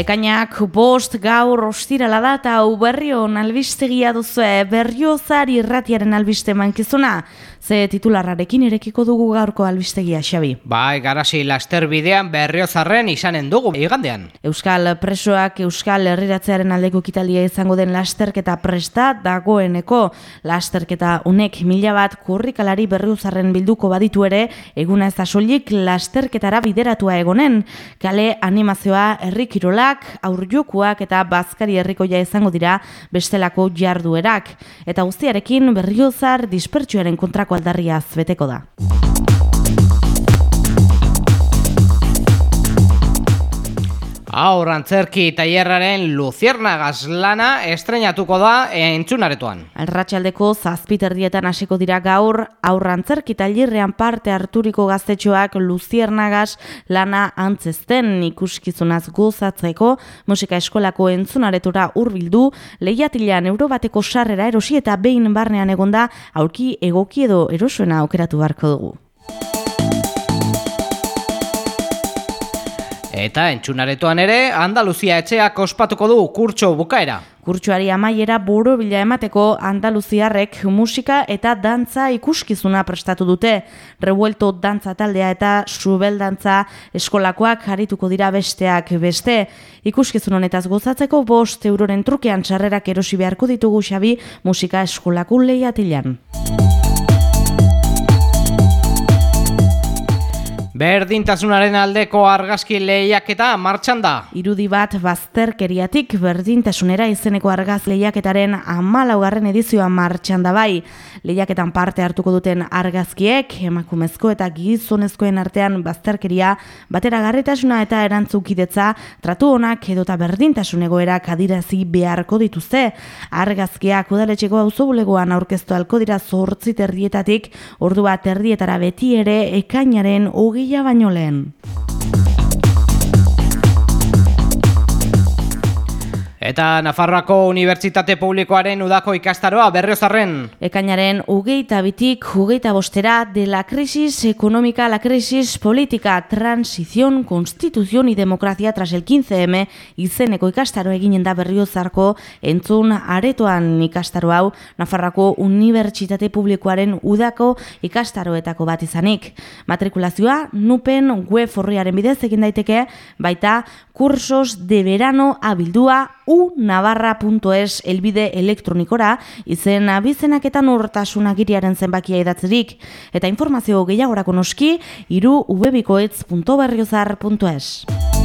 Ekainak bost gaur ostirala da eta berrion albistegia duzu berriozar irratiaren albiste mankizuna. Ze titularrarekin irekiko dugu gaurko albistegia, Xabi. Bai, garasi laster bidean berriozarren izanen dugu, igandean. Euskal presoak Euskal herriratzearen aldeko kitalia izango den lasterketa presta dagoeneko. Lasterketa unek mila bat kurrikalari berriozarren bilduko baditu ere, eguna ez da solik lasterketara bideratua egonen. Kale animazioa herrikirolak, aurjokuak eta bazkari herrikoia izango dira bestelako jarduerak. Eta guztiarekin berriozar dispertsuaren kontrako aldarriaz beteko da. Aur antzerki tailerraren Luzierna gazlana estrenatuko da entzunaretoan. Arratxaldeko zazpiterdietan hasiko dira gaur aurrantzerki tailerrean parte harturiko gaztetxoak Luzierna gaz lana antzezten ikuskizunaz gozatzeko musika eskolako entzunaretura hurbildu lehiatilean eurobateko sarrera erosi eta behin barnean egonda aurki egoki edo erosuena aukeratu beharko dugu. Eta entxunaretoan ere, Andaluzia etxeak ospatuko du kurtso bukaera. Kurtsuari amaiera buru bila emateko Andaluziarrek musika eta dantza ikuskizuna prestatu dute. Revuelto dantza taldea eta subel dantza eskolakoak harituko dira besteak beste. Ikuskizun honetaz gozatzeko bost euroren trukean txarrerak erosi beharko ditugu xabi musika eskolako lehiatilan. Berdintasunaren aldeko argazki lehiaketa martxan da. Irudi bat bazterkeriatik berdintasunera izeneko argaz lehiaketaren amalaugarren edizioa martxan da bai. Lehiaketan parte hartuko duten argazkiek, emakumezko eta gizonezkoen artean bazterkeria, batera garritasuna eta erantzukidetza, tratu honak edota berdintasun egoera kadirazi beharko dituzte. Argazkiak udaletxeko hau bulegoan aurkeztu alko dira zortzi terrietatik, ordu bat terrietara beti ere ekainaren hogi mila baino lehen. Eta Nafarroako Unibertsitate Publikoaren udako ikastaroa berriozarren. Ekainaren ugeita bitik ugeita bostera de la crisis económica la crisis política, transición, constitución y democracia tras el 15M izeneko ikastaro eginen da berriozarko entzun aretoan ikastaro hau Nafarroako Unibertsitate Publikoaren udako ikastaroetako bat izanik. Matrikulazioa nupen web horriaren bidez egin daiteke, baita kursos de verano abildua unavarra.es elbide elektronikora izen abizenaketan urtasunagiriaren zenbakia idatzerik eta informazio gehiagorako noski iru ubebikoetz.berriozar.es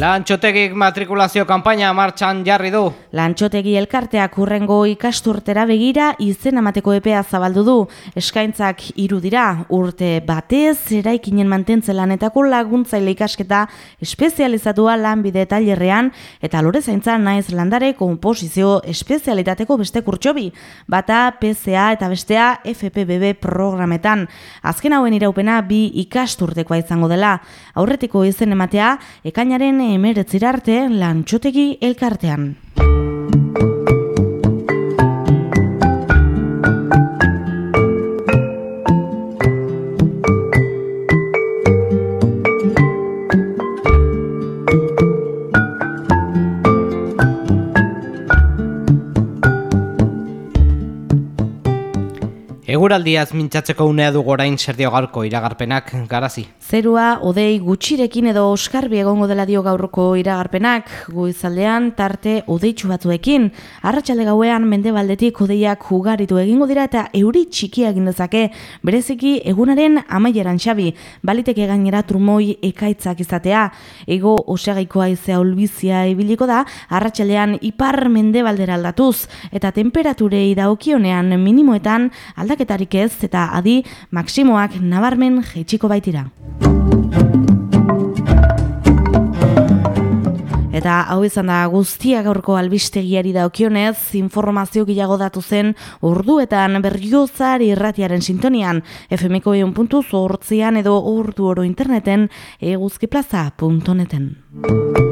Lantxotegik matrikulazio kanpaina martxan jarri du. Lantxotegi elkarteak urrengo ikasturtera begira izen amateko epea zabaldu du. Eskaintzak hiru dira, urte batez, eraikinen mantentze lanetako laguntzaile ikasketa espezializatua lanbide tailerrean eta lore zaintza naiz landare komposizio espezialitateko beste kurtsobi. Bata PCA eta bestea FPBB programetan. Azken hauen iraupena bi ikasturtekoa izango dela. Aurretiko izen ematea, ekainaren emeretzirarte lantxotegi elkartean. Eguraldiaz mintzatzeko unea du gorain serdio gaurko iragarpenak garazi. Zerua, odei gutxirekin edo oskarbi egongo dela dio gaurko iragarpenak, guizaldean tarte odeitsu batzuekin. Arratxalde gauean mendebaldetik odeiak jugaritu egingo dira eta euri txikia dezake bereziki egunaren amaieran xabi, baliteke gainera trumoi ekaitzak izatea. Ego osegaikoa izea olbizia ibiliko da, arratsaldean ipar mendebaldera aldatuz, eta temperaturei daokionean minimoetan aldak aldaketarik ez eta adi maksimoak nabarmen jeitsiko baitira. Eta hau izan da guztia gaurko albistegiari daukionez, informazio gilago datu zen urduetan berriozar irratiaren sintonian, FMko egun puntu edo urdu oro interneten eguzkiplaza.neten.